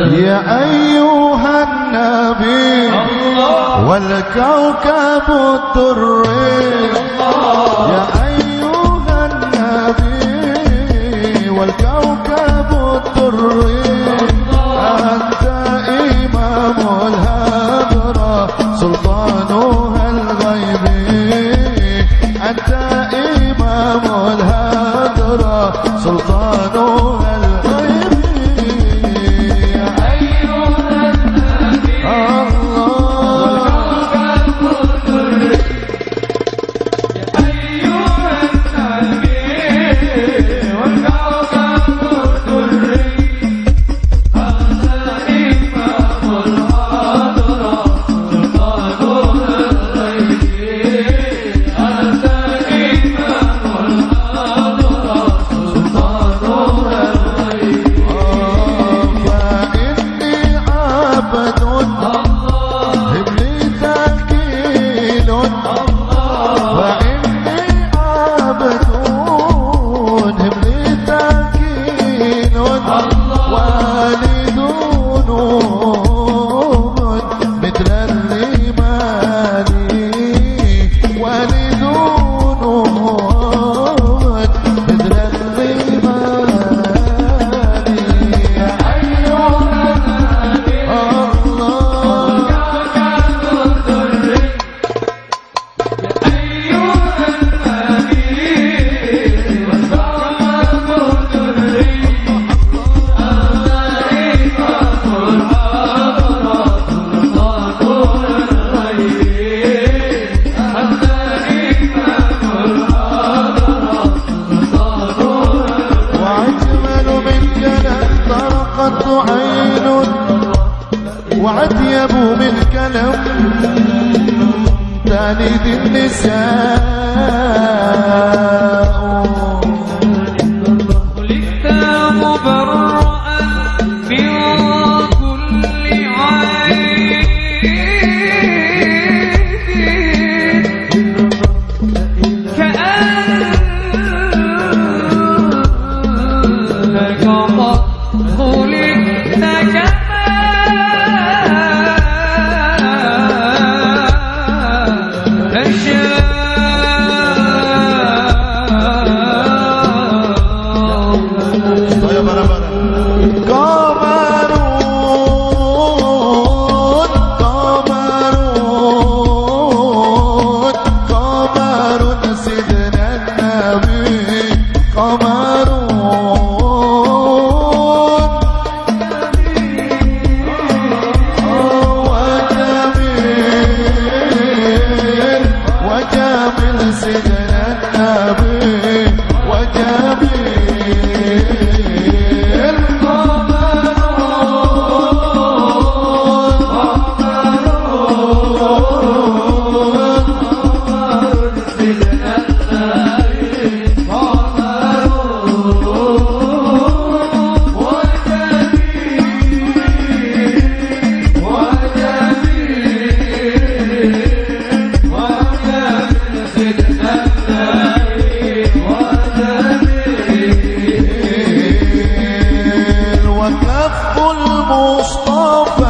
يا أيها النبي والكوكب الدري. يا أيها النبي والكوكب الدري. أنت إمام الهجرة سلطانها الغيبي. أنت حبيب النساء os companheiros.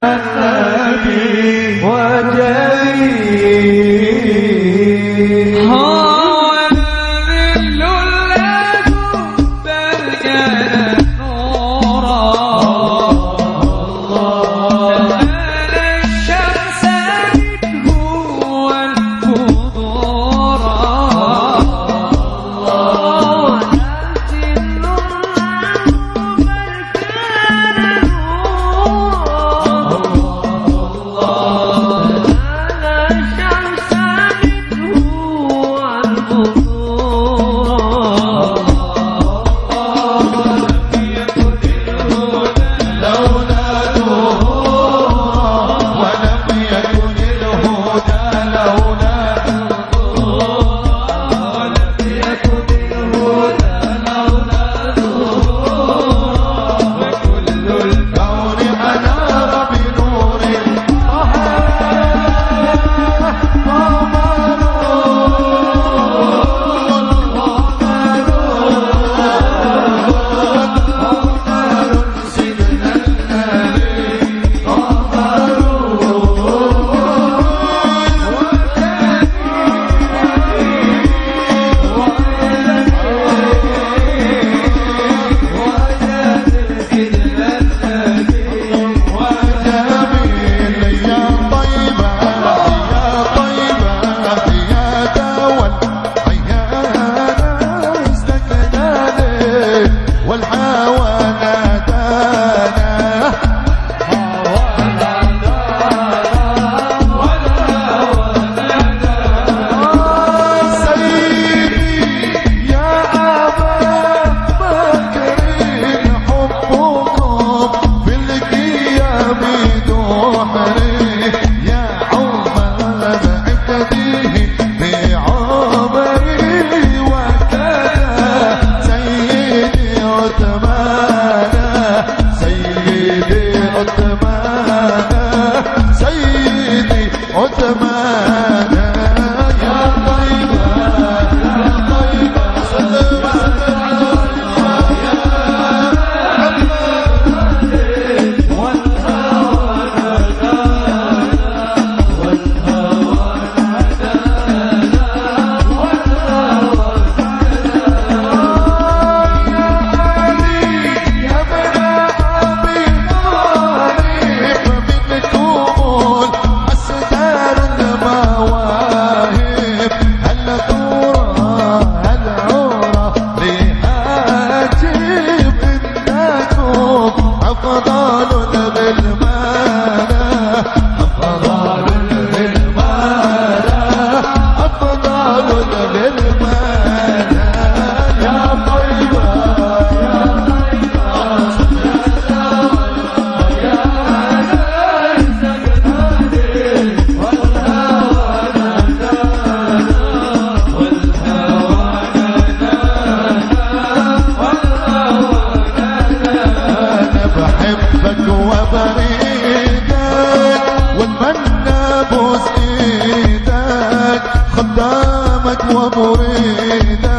بوس إيدك خدامك ومريدك.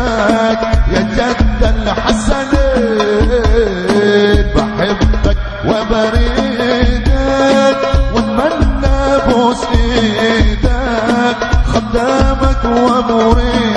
يا جد الحسن بحبك وبريدك. واتمنى بوس إيدك خدامك ومريدك.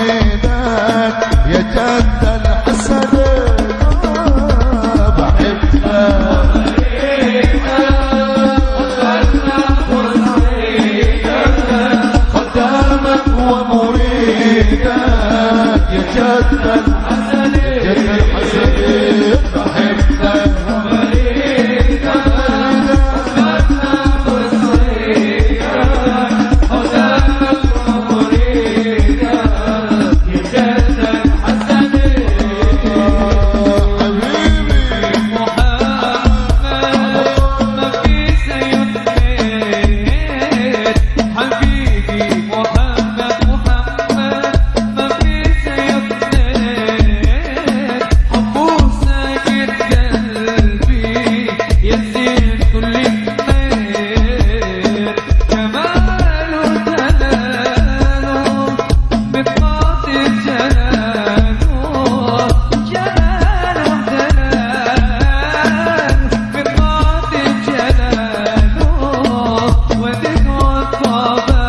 Father.